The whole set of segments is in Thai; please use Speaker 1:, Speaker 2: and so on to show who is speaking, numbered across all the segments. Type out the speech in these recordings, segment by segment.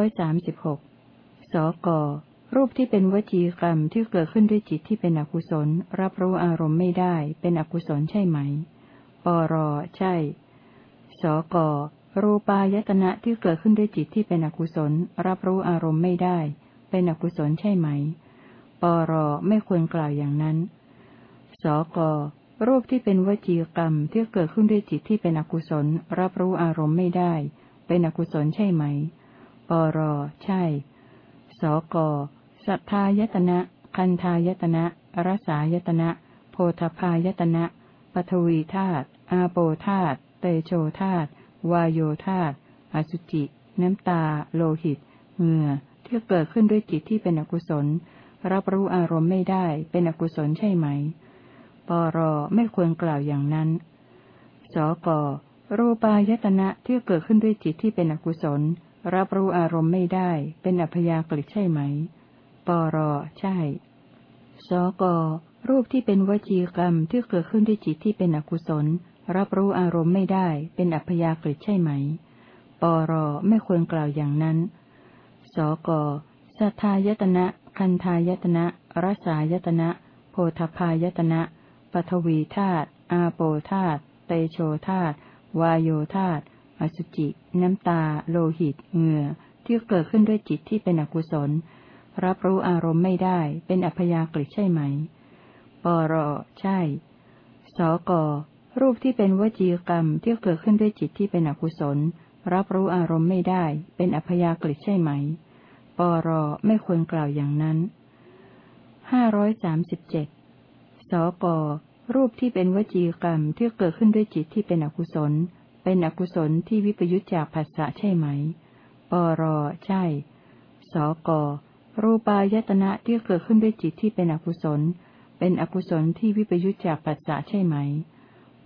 Speaker 1: อยสามสิบหกสก รูปที่เป็นวจีกรรมที่เกิดขึ้นด้วยจิตที่เป็นอกุศล รับรู้อารมณ์ไม่ได้ เป็นอกุศลใช่ไหม ปร ใช่ สก รูปายตนะที่เกิดขึ้นด้วยจิตที่เป็นอกุศล รับรู้อารมณ์ไม่ได้ เป็นอกุศลใช่ไหม ปร ไม่ควรกล่าวอย่างนั้น สก รูปที่เป็นวจีกรรมที่เกิดขึ้นด้วยจิตที่เป็นอกุศล รับรู้อารมณ์ไม่ได้ เป็นอกุศลใช่ไหม ปร ใช่ สก สัทธายตนะ คันธายตนะ รสายตนะ โพธพายตนะ ปทวีธาตุ อาโปธาตุ เตโชธาตุ วายโยธาตุ อสุจิ น้ำตา โลหิต เหงื่อ ที่เกิดขึ้นด้วยจิตที่เป็นอกุศล รับรู้อารมณ์ไม่ได้ เป็นอกุศลใช่ไหม ปร ไม่ควรกล่าวอย่างนั้น สกรูปายตนะที่เกิดขึ้นด้วยจิตที่เป็นอกุศล รับรู้อารมณ์ไม่ได้ เป็นอัพยากฤิใช่ไหม ปรใช่ สกรูปที่เป็นวจีกรรมที่เกิดขึ้นด้วยจิตที่เป็นอกุศล รับรู้อารมณ์ไม่ได้ เป็นอัพยากฤิใช่ไหม ปรไม่ควรกล่าวอย่างนั้น สกสัทธายตนะ คันธายตนะรสายตนะ โพธพายตนะปทวีธาตุอาโปธาตุเตโชธาตุวายโยธาตุ อสุจิ น้ำตา โลหิต เหงื่อ ที่เกิดขึ้นด้วยจิตที่เป็นอกุศล รับรู้อารมณ์ไม่ได้ เป็นอัพยากฤิใช่ไหม ปรใช่ สกรูปที่เป็นวจีกรรมที่เกิดขึ้นด้วยจิตที่เป็นอกุศล รับรู้อารมณ์ไม่ได้ เป็นอัพยากฤิใช่ไหม ปรไม่ควรกล่าวอย่างนั้นห้าร้อยสามสิบเจ็ดสกรูปที่เป็นวจีกรรมที่เกิดขึ้นด้วยจิตที่เป็นอกุศล เป็นอกุศลที่วิปยุจจากภาษะใช่ไหม ปรใช่ สกรูปายตนะที่เกิดขึ้นด้วยจิตที่เป็นอกุศล เป็นอกุศลที่วิปยุจจากภาษะใช่ไหม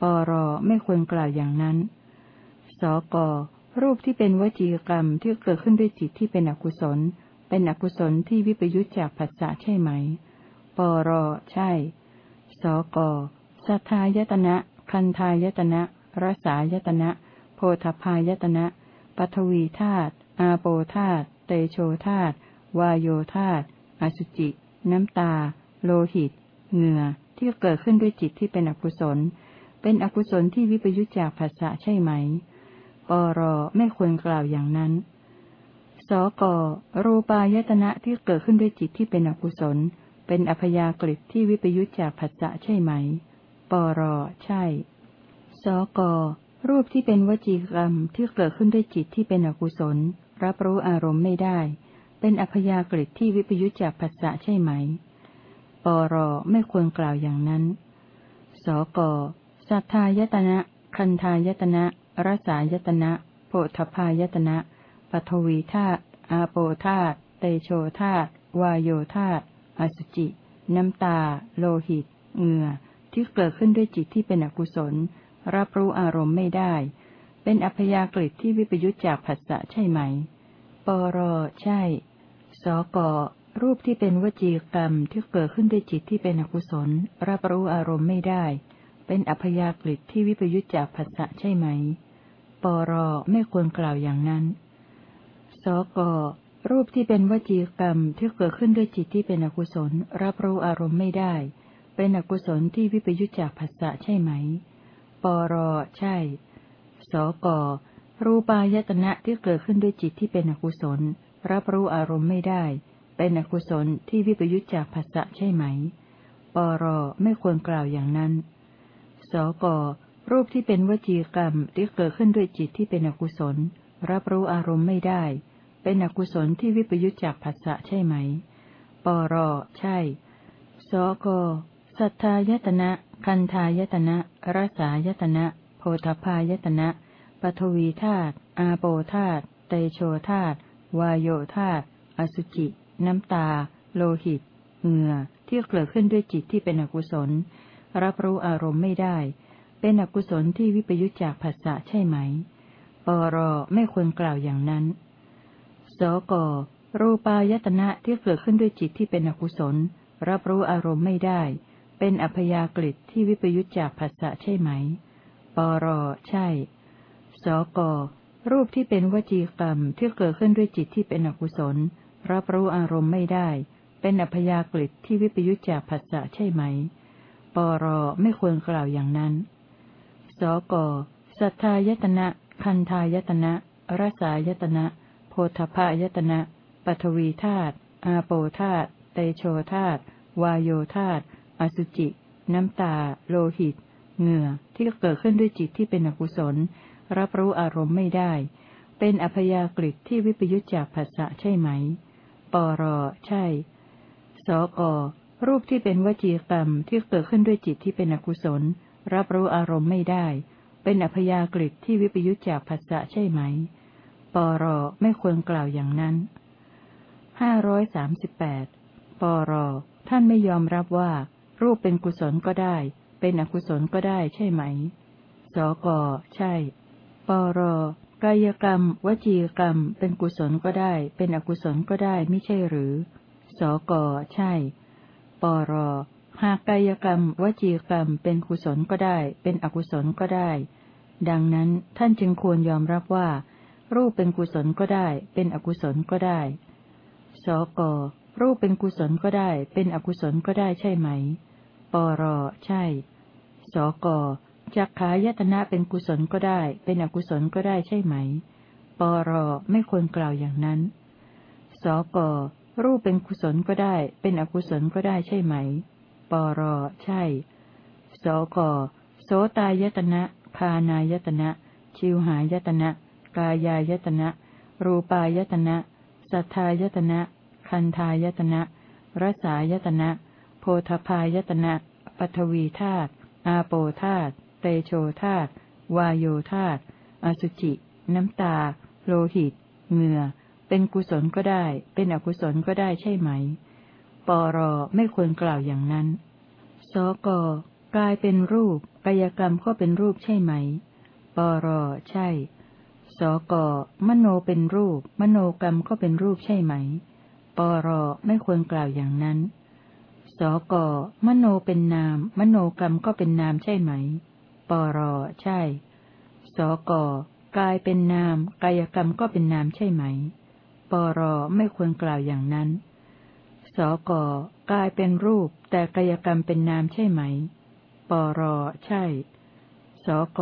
Speaker 1: ปรไม่ควรกล่าวอย่างนั้น สกรูปที่เป็นวจีกรรมที่เกิดขึ้นด้วยจิตที่เป็นอกุศล เป็นอกุศลที่วิปยุจจากภาษะใช่ไหม ปรใช่ สกสัทธายตนะ คันธายตนะ รสายตนะ โพธพายตนะปัทวีธาตุอาโปธาตุเตโชธาตุวายโยธาตุอสุจิ น้ำตา โลหิต เหงื่อที่เกิดขึ้นด้วยจิตที่เป็นอกุศล เป็นอกุศลที่วิปยุจจากภาษะใช่ไหม ปรไม่ควรกล่าวอย่างนั้น สกรูปายตนะที่เกิดขึ้นด้วยจิตที่เป็นอกุศล เป็นอัพยากฤิที่วิปยุจจากภาษะใช่ไหม ปรใช่ สก รูปที่เป็นวจีกรรมที่เกิดขึ้นด้วยจิตที่เป็นอกุศล รับรู้อารมณ์ไม่ได้ เป็นอัพยากฤิที่วิปยุจจากภาษะใช่ไหม ปรไม่ควรกล่าวอย่างนั้น สก สัทธายตนะ คันธายตนะรสายตนะโพธพายตนะปัทวีธาตุอาโปธาตุเตโชธาตุวายโยธาตุอสุจิ น้ำตา โลหิต เหงื่อ ที่เกิดขึ้นด้วยจิตที่เป็นอกุศล รับรู้อารมณ์ไม่ได้ เป็นอัพยากฤิที่วิปยุจจากผัสสะใช่ไหม ปรใช่ สกรูปที่เป็นวจีกรรมที่เกิดขึ้นด้วยจิตที่เป็นอกุศล รับรู้อารมณ์ไม่ได้ เป็นอัพยากฤิที่วิปยุจจากผัสสะใช่ไหม ปรไม่ควรกล่าวอย่างนั้น สกรูปที่เป็นวจีกรรมที่เกิดขึ้นด้วยจิตที่เป็นอกุศล รับรู้อารมณ์ไม่ได้ เป็นอกุศลที่วิปยุจจากผัสสะใช่ไหม ปรใช่ สกรูปายตนะที่เกิดขึ้นด้วยจิตที่เป็นอกุศล รับรู้อารมณ์ไม่ได้ เป็นอกุศลที่วิปยุจจากผัสสะใช่ไหม ปรไม่ควรกล่าวอย่างนั้น สกรูปที่เป็นวจีกรรมที่เกิดขึ้นด้วยจิตที่เป็นอกุศล รับรู้อารมณ์ไม่ได้ เป็นอกุศลที่วิปยุจจากผัสสะใช่ไหม ปรใช่ สกสัทธายตนะ คันธายตนะรสายตนะ โพธพายตนะปทวีธาตุอาโปธาตุเตโชธาตุวายโยธาตุอสุจิ น้ำตา โลหิต เหงื่อที่เกิดขึ้นด้วยจิตที่เป็นอกุศล รับรู้อารมณ์ไม่ได้ เป็นอกุศลที่วิปยุจจากภาษะใช่ไหม ปรไม่ควรกล่าวอย่างนั้น สกรูปายตนะที่เกิดขึ้นด้วยจิตที่เป็นอกุศล รับรู้อารมณ์ไม่ได้ เป็นอัพยากฤิที่วิปยุจจากภาษะใช่ไหม ปรใช่ สกรูปที่เป็นวจีกรรมที่เกิดขึ้นด้วยจิตที่เป็นอกุศล รับรู้อารมณ์ไม่ได้ เป็นอัพยากฤิที่วิปยุจจากผัสสะใช่ไหม ปรไม่ควรกล่าวอย่างนั้น สกสัทธายตนะ คันทายตนะรสายตนะ โพธพายตนะ ปฐวีธาตุอาโปธาตุเตโชธาตุวายโยธาตุ อสุจิ น้ำตา โลหิต เหงื่อ ที่เกิดขึ้นด้วยจิตที่เป็นอกุศล รับรู้อารมณ์ไม่ได้ เป็นอพยากฤิที่วิปยุจจากภาษะใช่ไหม ปรใช่ สกรูปที่เป็นวจีกรรมที่เกิดขึ้นด้วยจิตที่เป็นอกุศล รับรู้อารมณ์ไม่ได้ เป็นอพยากฤิที่วิปยุจจากภาษะใช่ไหม ปรไม่ควรกล่าวอย่างนั้นห้าร้อยสามสิบแปดปรท่านไม่ยอมรับว่า รูปเป็นกุศลก็ได้ เป็นอกุศลก็ได้ใช่ไหม สก ใช่ ปร กายกรรม วจีกรรม เป็นกุศลก็ได้ เป็นอกุศลก็ได้ไม่ใช่หรือ สก ใช่ ปร หากกายกรรม วจีกรรม เป็นกุศลก็ได้ เป็นอกุศลก็ได้ ดังนั้นท่านจึงควรยอมรับว่า รูปเป็นกุศลก็ได้ เป็นอกุศลก็ได้ สกรูปเป็นกุศลก็ได้ เป็นอกุศลก็ได้ใช่ไหม ปรใช่ สกจักขายตนะเป็นกุศลก็ได้ เป็นอกุศลก็ได้ใช่ไหม ปรไม่ควรกล่าวอย่างนั้น สกรูปเป็นกุศลก็ได้ เป็นอกุศลก็ได้ใช่ไหม ปรใช่ สกโสตายตนะคานายตนะชิวหายตนะกายายตนะรูปายตนะสัทธายตนะ คันทายตนะรสายตนะ โพธพายตนะปัทวีธาตุอาโปธาตุเตโชธาตุวายโยธาตุอสุจิ น้ำตา โลหิต เหงื่อ เป็นกุศลก็ได้ เป็นอกุศลก็ได้ใช่ไหม ปรไม่ควรกล่าวอย่างนั้น สกกายเป็นรูปกายกรรมก็เป็นรูปใช่ไหม ปรใช่ สกมโนเป็นรูป มโนกรรมก็เป็นรูปใช่ไหม ปรไม่ควรกล่าวอย่างนั้น สกมโนเป็นนาม มโนกรรมก็เป็นนามใช่ไหม ปรใช่ สกกายเป็นนาม กายกรรมก็เป็นนามใช่ไหม ปรไม่ควรกล่าวอย่างนั้น สกกายเป็นรูป แต่กายกรรมเป็นนามใช่ไหม ปรใช่ สก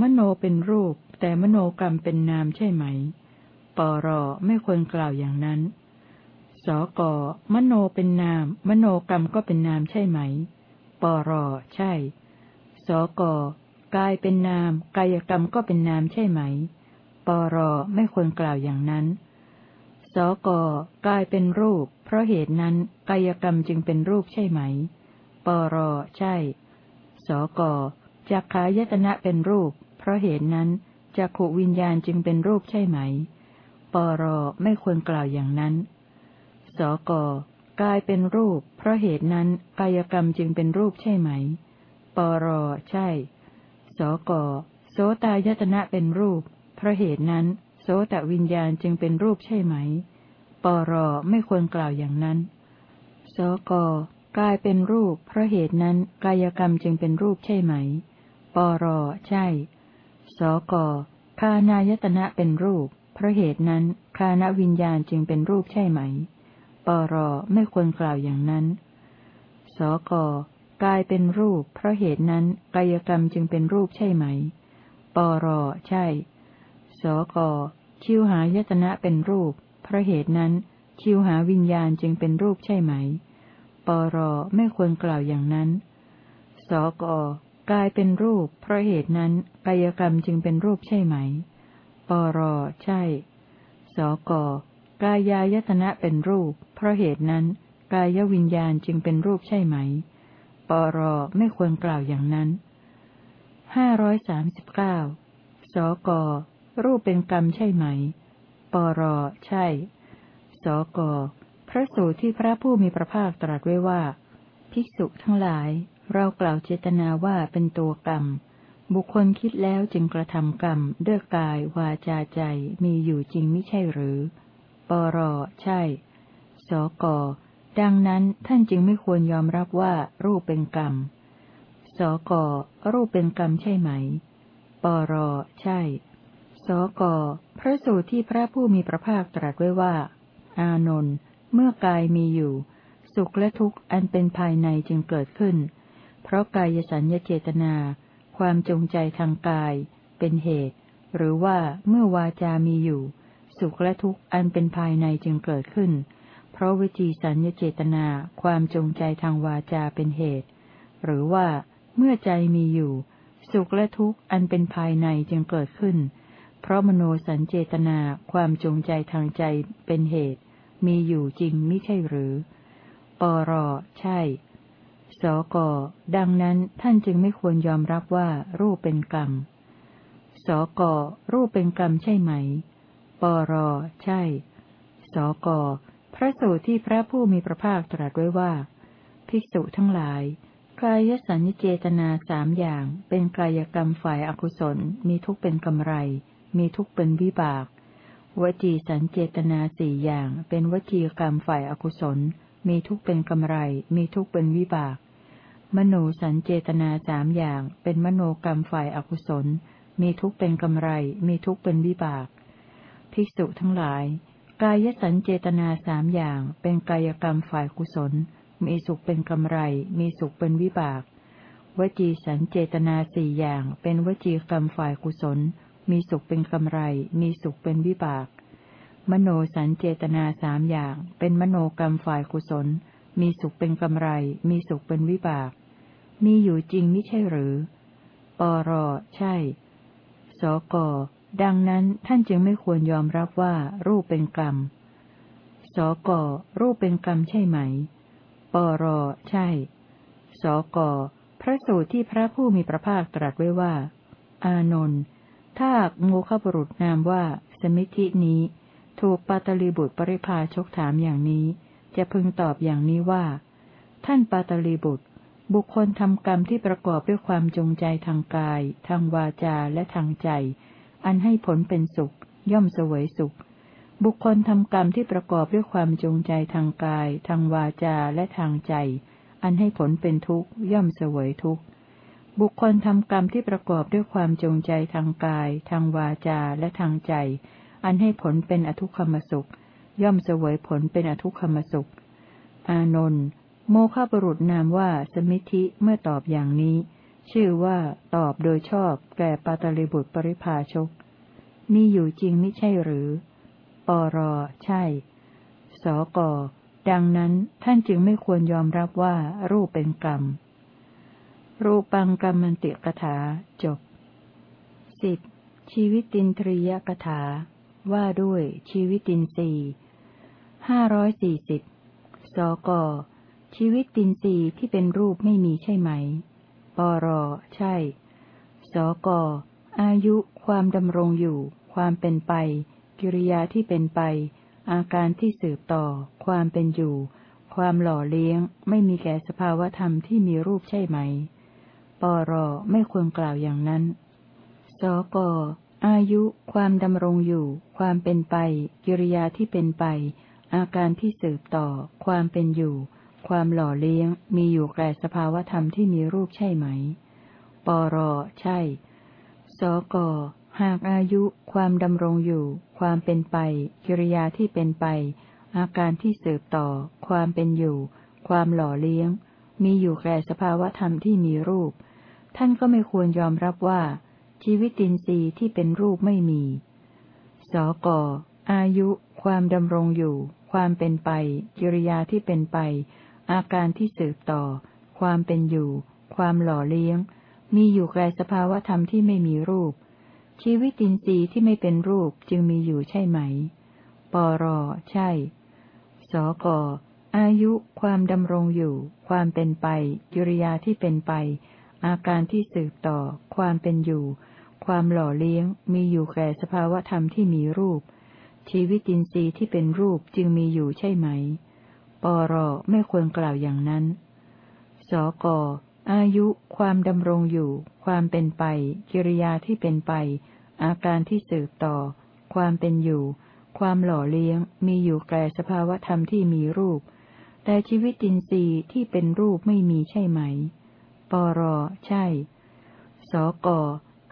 Speaker 1: มโนเป็นรูป แต่มโนกรรมเป็นนามใช่ไหม ปรไม่ควรกล่าวอย่างนั้น สกมโนเป็นนาม มโนกรรมก็เป็นนามใช่ไหม ปรใช่ สกกายเป็นนาม กายกรรมก็เป็นนามใช่ไหม ปรไม่ควรกล่าวอย่างนั้น สกกายเป็นรูป เพราะเหตุนั้นกายกรรมจึงเป็นรูปใช่ไหม ปรใช่ สกจักขายตนะเป็นรูป เพราะเหตุนั้นจักขวิญญาณจึงเป็นรูปใช่ไหม ปรไม่ควรกล่าวอย่างนั้น สก กายเป็นรูป เพราะเหตุนั้นกายกรรมจึงเป็นรูปใช่ไหม ปร ใช่ สก โสตายตนะเป็นรูป เพราะเหตุนั้น โสตวิญญาณจึงเป็นรูปใช่ไหม ปร ไม่ควรกล่าวอย่างนั้น สก กายเป็นรูป เพราะเหตุนั้นกายกรรมจึงเป็นรูปใช่ไหม ปร ใช่ สก คานายตนะเป็นรูป เพราะเหตุนั้นคานวิญญาณจึงเป็นรูปใช่ไหม ปรไม่ควรกล่าวอย่างนั้น สกกายเป็นรูป เพราะเหตุนั้นกายกรรมจึงเป็นรูปใช่ไหม ปรใช่ สกชิวหายตนะเป็นรูป เพราะเหตุนั้น ชิวหาวิญญาณจึงเป็นรูปใช่ไหม ปรไม่ควรกล่าวอย่างนั้น สกกายเป็นรูป เพราะเหตุนั้นกายกรรมจึงเป็นรูปใช่ไหม ปรใช่ สก กายายตนะเป็นรูป เพราะเหตุนั้น กายวิญญาณจึงเป็นรูปใช่ไหม ปรไม่ควรกล่าวอย่างนั้นห้าร้อยสามสิบเก้าสก รูปเป็นกรรมใช่ไหม ปรใช่ สก พระสูตรที่พระผู้มีพระภาคตรัสไว้ว่า ภิกษุทั้งหลาย เรากล่าวเจตนาว่าเป็นตัวกรรม บุคคลคิดแล้วจึงกระทำกรรมด้วยกายวาจาใจมีอยู่จริงไม่ใช่หรือ ปรใช่ สก ดังนั้นท่านจึงไม่ควรยอมรับว่ารูปเป็นกรรม สก รูปเป็นกรรมใช่ไหม ปรใช่ สก พระสูตรที่พระผู้มีพระภาคตรัสไว้ว่า อานนท์เมื่อกายมีอยู่ สุขและทุกข์อันเป็นภายในจึงเกิดขึ้น เพราะกายสัญญเจตนา ความจงใจทางกาย เป็นเหตุ หรือว่าเมื่อวาจามีอยู่ สุขและทุกข์อันเป็นภายในจึงเกิดขึ้น เพราะวิจีสัญญเจตนา ความจงใจทางวาจาเป็นเหตุ หรือว่าเมื่อใจมีอยู่ สุขและทุกข์อันเป็นภายในจึงเกิดขึ้น เพราะมโนสัญเจตนา ความจงใจทางใจเป็นเหตุ มีอยู่จริงไม่ใช่หรือ ปรใช่ สก ดังนั้นท่านจึงไม่ควรยอมรับว่ารูปเป็นกรรม สก รูปเป็นกรรมใช่ไหม ปร ใช่ สก พระสูตรที่พระผู้มีพระภาคตรัสไว้ว่า ภิกษุทั้งหลายกายสัญญเจตนาสามอย่าง เป็นกายกรรมฝ่ายอกุศล มีทุกเป็นกำไร มีทุกเป็นวิบาก วจีสัญเจตนาสี่อย่าง เป็นวจีกรรมฝ่ายอกุศล มีทุกเป็นกำไร มีทุกเป็นวิบาก มโนสัญเจตนาสามอย่าง เป็นมโนกรรมฝ่ายอกุศล มีทุกเป็นกำไร มีทุกเป็นวิบาก ภิกษุทั้งหลาย กายสัญเจตนาสามอย่างเป็นกายกรรมฝ่ายกุศล มีสุขเป็นกำไร มีสุขเป็นวิบาก วจีสันเจตนาสี่อย่าง เป็นวจีกรรมฝ่ายกุศล มีสุขเป็นกำไร มีสุขเป็นวิบาก มโนสันเจตนาสามอย่าง เป็นมโนกรรมฝ่ายกุศล มีสุขเป็นกำไร มีสุขเป็นวิบาก มีอยู่จริงไม่ใช่หรือ ปรใช่ สก ดังนั้นท่านจึงไม่ควรยอมรับว่ารูปเป็นกรรม สกรูปเป็นกรรมใช่ไหม ปรใช่ สกพระสูตรที่พระผู้มีพระภาคตรัสไว้ว่า อานนท์ถ้าโมฆะบุรุษนามว่า สมิธินี้ ถูกปาตลีบุตรปริพาชกถามอย่างนี้ จะพึงตอบอย่างนี้ว่า ท่านปาตลีบุตร บุคคลทำกรรมที่ประกอบด้วยความจงใจทางกาย ทางวาจาและทางใจ อันให้ผลเป็นสุข ย่อมเสวยสุข บุคคลทำกรรมที่ประกอบด้วยความจงใจทางกาย ทางวาจาและทางใจ อันให้ผลเป็นทุกข์ ย่อมเสวยทุกข์ บุคคลทำกรรมที่ประกอบด้วยความจงใจทางกาย ทางวาจาและทางใจ อันให้ผลเป็นอทุกขมสุข ย่อมเสวยผลเป็นอทุกขมสุข อานนท์โมฆะบุรุษนามว่าสมิธิเมื่อตอบอย่างนี้ ชื่อว่าตอบโดยชอบแก่ปาตลิบุตรปริภาชก มีอยู่จริงไม่ใช่หรือ ปรใช่ สกดังนั้นท่านจึงไม่ควรยอมรับว่ารูปเป็นกรรม รูปังกรรมันติกถาจบสิบชีวิตินทรียกถา ว่าด้วยชีวิตินสีห้าร้อยสี่สิบสกชีวิตินสีที่เป็นรูปไม่มีใช่ไหม ปร ใช่ สก อายุ ความดำรงอยู่ ความเป็นไป กิริยาที่เป็นไป อาการที่สืบต่อ ความเป็นอยู่ ความหล่อเลี้ยง ไม่มีแก่สภาวธรรมที่มีรูปใช่ไหม ปร ไม่ควรกล่าวอย่างนั้น สก อายุ ความดำรงอยู่ ความเป็นไป กิริยาที่เป็นไป อาการที่สืบต่อ ความเป็นอยู่ ความหล่อเลี้ยงมีอยู่แก่สภาวธรรมที่มีรูปใช่ไหม ปรใช่ สกหากอายุ ความดำรงอยู่ ความเป็นไป กิริยาที่เป็นไป อาการที่สืบต่อ ความเป็นอยู่ ความหล่อเลี้ยง มีอยู่แก่สภาวธรรมที่มีรูป ท่านก็ไม่ควรยอมรับว่า ชีวิตินทรีย์ที่เป็นรูปไม่มี สกอายุ ความดำรงอยู่ ความเป็นไป กิริยาที่เป็นไป อาการที่สืบต่อ ความเป็นอยู่ ความหล่อเลี้ยง มีอยู่แก่สภาวธรรมที่ไม่มีรูป ชีวิตินทรีย์ที่ไม่เป็นรูปจึงมีอยู่ใช่ไหม ปรใช่ สกอายุ ความดำรงอยู่ ความเป็นไปกิริยาที่เป็นไป อาการที่สืบต่อ ความเป็นอยู่ ความหล่อเลี้ยง มีอยู่แก่สภาวธรรมที่มีรูป ชีวิตินทรีย์ที่เป็นรูปจึงมีอยู่ใช่ไหม ปรไม่ควรกล่าวอย่างนั้น สกอายุ ความดำรงอยู่ ความเป็นไป กิริยาที่เป็นไป อาการที่สืบต่อ ความเป็นอยู่ ความหล่อเลี้ยง มีอยู่แก่สภาวธรรมที่มีรูป แต่ชีวิตินทรีย์ที่เป็นรูปไม่มีใช่ไหม ปรใช่ สก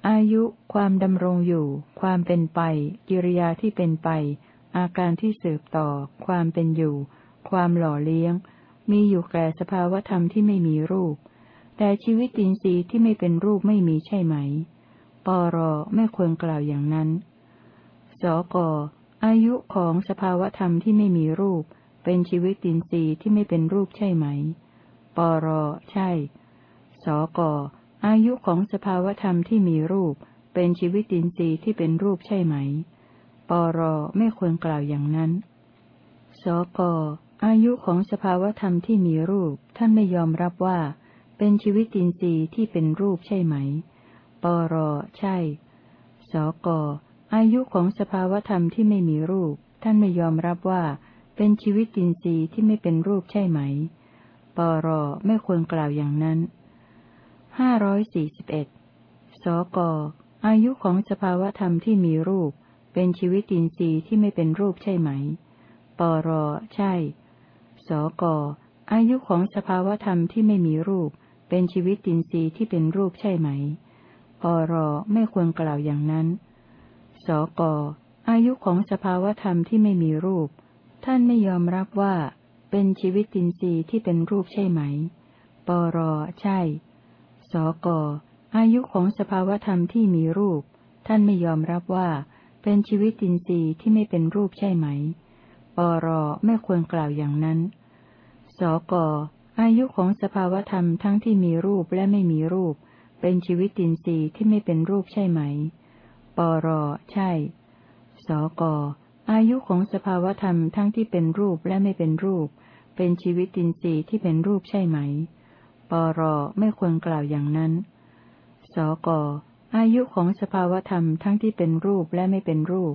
Speaker 1: อายุ ความดำรงอยู่ ความเป็นไป กิริยาที่เป็นไป อาการที่สืบต่อ ความเป็นอยู่ ความหล่อเลี้ยง มีอยู่แก่สภาวธรรมที่ไม่มีรูป แต่ชีวิตินทรีย์ที่ไม่เป็นรูปไม่มีใช่ไหม ปรไม่ควรกล่าวอย่างนั้น สกอายุของสภาวธรรมที่ไม่มีรูป เป็นชีวิตินทรีย์ที่ไม่เป็นรูปใช่ไหม ปรใช่ สกอายุของสภาวธรรมที่มีรูป เป็นชีวิตินทรีย์ที่เป็นรูปใช่ไหม ปรไม่ควรกล่าวอย่างนั้น สก อายุของสภาวธรรมที่มีรูป ท่านไม่ยอมรับว่า เป็นชีวิตินทรีย์ที่เป็นรูปใช่ไหม ปรใช่ สก อายุของสภาวธรรมที่ไม่มีรูป ท่านไม่ยอมรับว่า เป็นชีวิตินทรีย์ที่ไม่เป็นรูปใช่ไหม ปรไม่ควรกล่าวอย่างนั้นห้าร้อยสี่สิบเอ็ดสก อายุของสภาวธรรมที่มีรูป เป็นชีวิตินทรีย์ที่ไม่เป็นรูปใช่ไหม ปรใช่ สกอายุของสภาวธรรมที่ไม่มีรูป เป็นชีวิตตินทรีย์ที่เป็นรูปใช่ไหมปรไม่ควรกล่าวอย่างนั้น สกอายุของสภาวธรรมที่ไม่มีรูป ท่านไม่ยอมรับว่า เป็นชีวิตตินทรีย์ที่เป็นรูปใช่ไหม ปรใช่ สกอายุของสภาวธรรมที่มีรูป ท่านไม่ยอมรับว่า เป็นชีวิตินทรีย์ที่ไม่เป็นรูปใช่ไหม ปรไม่ควรกล่าวอย่างนั้น สกอายุของสภาวธรรมทั้งที่มีรูปและไม่มีรูป เป็นชีวิตินทรีย์ที่ไม่เป็นรูปใช่ไหม ปรใช่ สกอายุของสภาวธรรมทั้งที่เป็นรูปและไม่เป็นรูป เป็นชีวิตินทรีย์ที่เป็นรูปใช่ไหม ปรไม่ควรกล่าวอย่างนั้น สกอายุของสภาวธรรมทั้งที่เป็นรูปและไม่เป็นรูป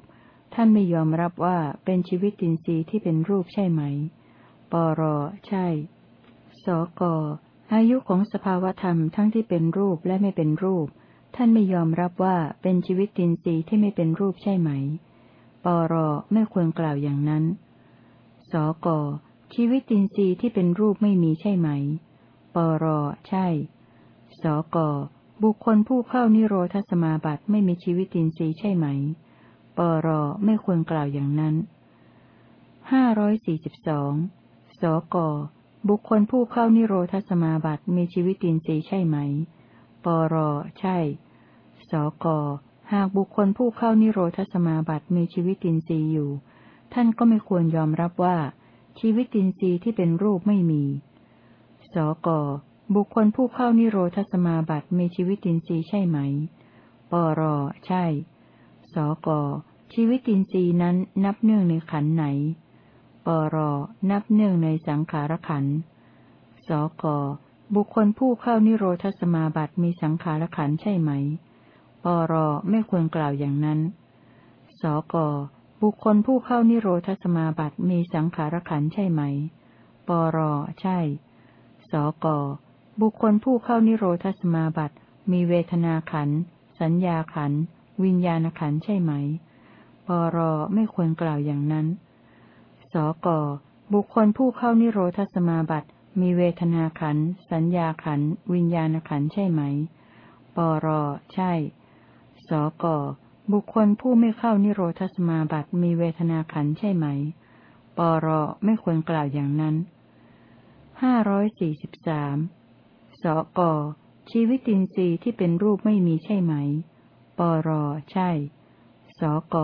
Speaker 1: ท่านไม่ยอมรับว่าเป็นชีวิตินทรีย์ที่เป็นรูปใช่ไหม ปรใช่ สกอายุของสภาวธรรมทั้งที่เป็นรูปและไม่เป็นรูป ท่านไม่ยอมรับว่าเป็นชีวิตินทรีย์ที่ไม่เป็นรูปใช่ไหม ปรไม่ควรกล่าวอย่างนั้น สกชีวิตินทรีย์ที่เป็นรูปไม่มีใช่ไหม ปรใช่ สกบุคคลผู้เข้านิโรธสมาบัติไม่มีชีวิตินทรีย์ใช่ไหม ปรไม่ควรกล่าวอย่างนั้นห้าร้อยสี่สิบสองสกบุคคลผู้เข้านิโรธสมาบัติมีชีวิตินทรีย์ใช่ไหม ปรใช่ สกหากบุคคลผู้เข้านิโรธสมาบัติมีชีวิตินทรีย์อยู่ ท่านก็ไม่ควรยอมรับว่า ชีวิตินทรีย์ที่เป็นรูปไม่มี สกบุคคลผู้เข้านิโรธสมาบัติมีชีวิตินทรีย์ใช่ไหม ปรใช่ สก ชีวิตินทรีย์นั้นนับเนื่องในขันไหน ปร นับเนื่องในสังขารขัน สก บุคคลผู้เข้านิโรธสมาบัติมีสังขารขันใช่ไหม ปร ไม่ควรกล่าวอย่างนั้น สก บุคคลผู้เข้านิโรธสมาบัติมีสังขารขันใช่ไหม ปร ใช่ สก บุคคลผู้เข้านิโรธสมาบัติมีเวทนาขัน สัญญาขัน วิญญาณขันใช่ไหม ปรไม่ควรกล่าวอย่างนั้น สกบุคคลผู้เข้านิโรธสมาบัติ มีเวทนาขัน สัญญาขัน วิญญาณขันใช่ไหม ปรใช่ สกบุคคลผู้ไม่เข้านิโรธสมาบัติ มีเวทนาขันใช่ไหม ปรไม่ควรกล่าวอย่างนั้น ห้าร้อยสี่สิบสามสกชีวิตินทรีย์ที่เป็นรูปไม่มีใช่ไหม ปร ใช่ สก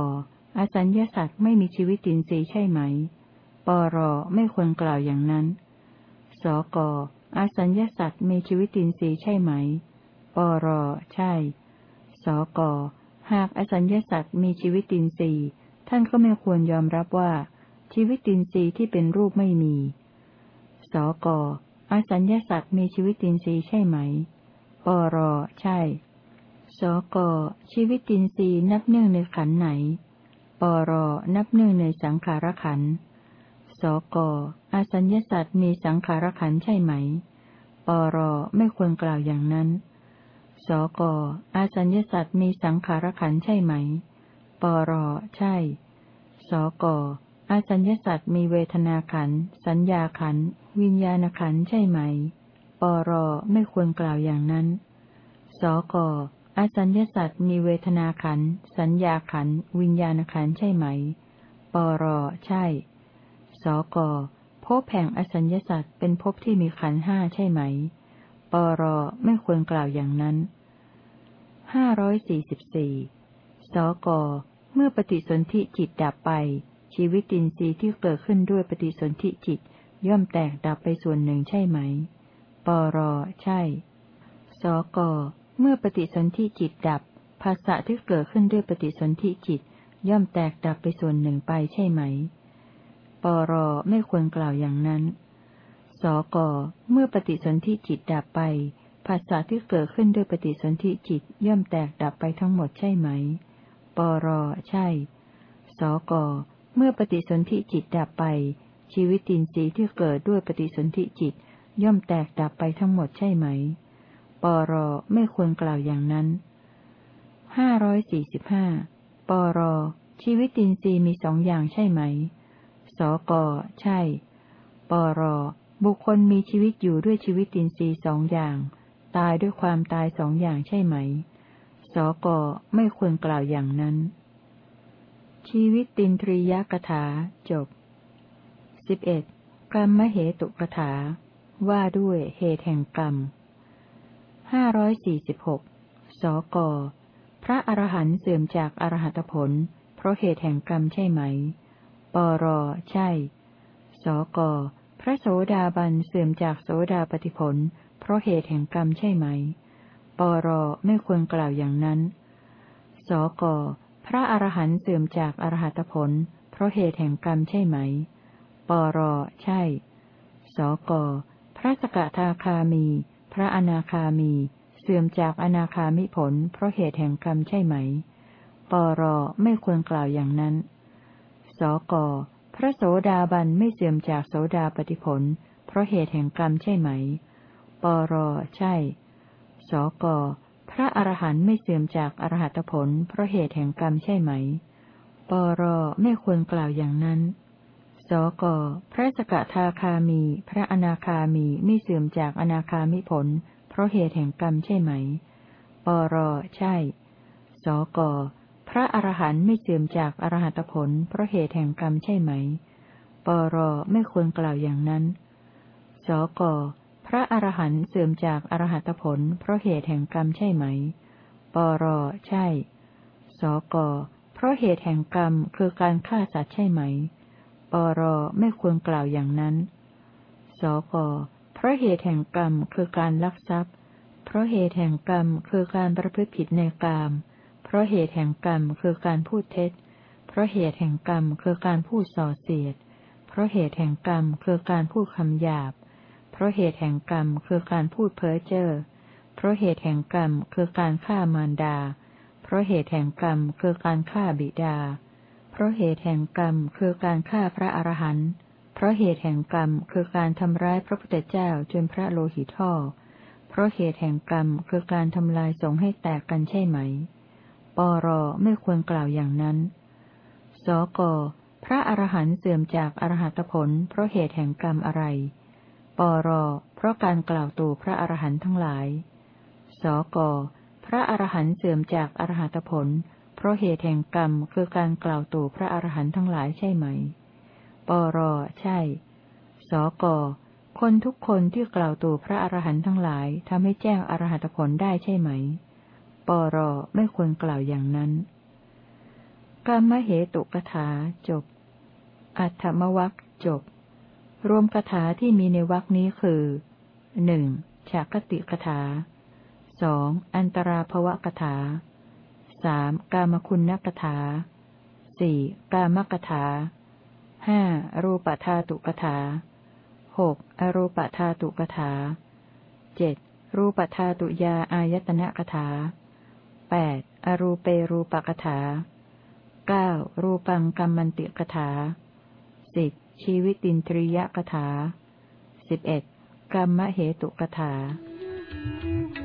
Speaker 1: อสัญญาสัตว์ไม่มีชีวิตินทรีย์ใช่ไหม ปร ไม่ควรกล่าวอย่างนั้น สก อสัญญาสัตว์มีชีวิตินทรีย์ใช่ไหม ปร ใช่ สก หากอสัญญาสัตว์มีชีวิตินทรีย์ ท่านก็ไม่ควรยอมรับว่า ชีวิตินทรีย์ที่เป็นรูปไม่มี สก อสัญญาสัตว์มีชีวิตินทรีย์ใช่ไหม ปร ใช่ สกชีวิตินทรีย์นับเนื่องในขันไหน ปรนับเนื่องในสังขารขัน สกอสัญญาสัตว์มีสังขารขันใช่ไหม ปรไม่ควรกล่าวอย่างนั้น สกอสัญญาสัตว์มีสังขารขันใช่ไหม ปรใช่ สกอาสัญญสัตว์มีเวทนาขัน สัญญาขัน วิญญาณขันใช่ไหม ปรไม่ควรกล่าวอย่างนั้น สก อสัญญาสัตว์มีเวทนาขัน สัญญาขัน วิญญาณขันใช่ไหม ปรใช่ สกภพแห่งอสัญญาสัตว์เป็นภพที่มีขันห้าใช่ไหม ปรไม่ควรกล่าวอย่างนั้น ห้าร้อยสี่สิบสี่ สก เมื่อปฏิสนธิจิตดับไป ชีวิตินทรีย์ที่เกิดขึ้นด้วยปฏิสนธิจิต ย่อมแตกดับไปส่วนหนึ่งใช่ไหม ปรใช่ สก เมื่อปฏิสนธิจิตดับภาษะที่เกิดขึ้นด้วยปฏิสนธิจิต ย่อมแตกดับไปส่วนหนึ่งไปใช่ไหม ปรไม่ควรกล่าวอย่างนั้น สกเมื่อปฏิสนธิจิตดับไปภาษาที่เกิดขึ้นด้วยปฏิสนธิจิตย่อมแตกดับไปทั้งหมดใช่ไหม ปรใช่ สกเมื่อปฏิสนธิจิตดับไป ชีวิตินทรีย์ที่เกิดด้วยปฏิสนธิจิต ย่อมแตกดับไปทั้งหมดใช่ไหม ปรไม่ควรกล่าวอย่างนั้นห้าร้อยสี่สิบห้าปรชีวิตินทรีย์มีสองอย่างใช่ไหม สก ใช่ ปร บุคคลมีชีวิตอยู่ด้วยชีวิตินทรีย์สองอย่าง ตายด้วยความตายสองอย่างใช่ไหม สก ไม่ควรกล่าวอย่างนั้น ชีวิตตินทรียกถาจบสิบเอ็ดกรรมเหตุกถา ว่าด้วยเหตุแห่งกรรม ห้าร้อยสี่สิบหกสก พระอรหันต์เสื่อมจากอรหัตผล เพราะเหตุแห่งกรรมใช่ไหม ปร ใช่ สก พระโสดาบันเสื่อมจากโสดาปฏิผล เพราะเหตุแห่งกรรมใช่ไหม ปร ไม่ควรกล่าวอย่างนั้น สก พระอรหันต์เสื่อมจากอรหัตผล เพราะเหตุแห่งกรรมใช่ไหม ปร ใช่ สก พระสกทาคามี พระอนาคามีเสื่อมจากอนาคามิผล เพราะเหตุแห่งกรรมใช่ไหม ปรไม่ควรกล่าวอย่างนั้น สกพระโสดาบันไม่เสื่อมจากโสดาปฏิผล เพราะเหตุแห่งกรรมใช่ไหม ปรใช่ สกพระอรหันต์ไม่เสื่อมจากอรหัตผล เพราะเหตุแห่งกรรมใช่ไหม ปรไม่ควรกล่าวอย่างนั้น สก พระสกทาคามี พระอนาคามีไม่เสื่อมจากอนาคามิผล เพราะเหตุแห่งกรรมใช่ไหม ปร ใช่ สก พระอรหันต์ไม่เสื่อมจากอรหัตผล เพราะเหตุแห่งกรรมใช่ไหม ปร ไม่ควรกล่าวอย่างนั้น สก พระอรหันต์เสื่อมจากอรหัตผล เพราะเหตุแห่งกรรมใช่ไหม ปร ใช่ สก เพราะเหตุแห่งกรรมคือการฆ่าสัตว์ใช่ไหม ปรไม่ควรกล่าวอย่างนั้น สกเพราะเหตุแห่งกรรมคือการลักทรัพย์ เพราะเหตุแห่งกรรมคือการประพฤติผิดในกาม เพราะเหตุแห่งกรรมคือการพูดเท็จ เพราะเหตุแห่งกรรมคือการพูดส่อเสียด เพราะเหตุแห่งกรรมคือการพูดคำหยาบ เพราะเหตุแห่งกรรมคือการพูดเพ้อเจ้อ เพราะเหตุแห่งกรรมคือการฆ่ามารดา เพราะเหตุแห่งกรรมคือการฆ่าบิดา เพราะเหตุแห่งกรรมคือการฆ่าพระอรหันต์เพราะเหตุแห่งกรรมคือการทำร้ายพระพุทธเจ้าจนพระโลหิตท่อเพราะเหตุแห่งกรรมคือการทำลายสงให้แตกกันใช่ไหม ปรไม่ควรกล่าวอย่างนั้น สกพระอรหันต์เสื่อมจากอรหัตผล เพราะเหตุแห่งกรรมอะไร ปรเพราะการกล่าวตู่พระอรหันต์ทั้งหลาย สกพระอรหันต์เสื่อมจากอรหัตผล ราะเหตุแห่งกรรมคือการกล่าวตู่พระอรหันต์ทั้งหลายใช่ไหม ปรใช่ สก คนทุกคนที่กล่าวตู่พระอรหันต์ทั้งหลายทำให้แจ้งอรหัตผลได้ใช่ไหม ปรไม่ควรกล่าวอย่างนั้น กรรมเหตุกถาจบ อัตถมวัคจบ รวมคาถาที่มีในวัคนี้คือหนึ่งฉากติกถาสองอันตราภวกถา สามกามคุณนักถาสี่กามกถาห้ารูปธาตุกถาหกอรูปธาตุกถาเจ็ดรูปธาตุยาอายตนะกถาแปดอรูเปรูปกถาเก้ารูปังกรรมันติกถาสิบชีวิตินทรียกถาสิบเอ็ดกรรมเหตุกถา Thank you.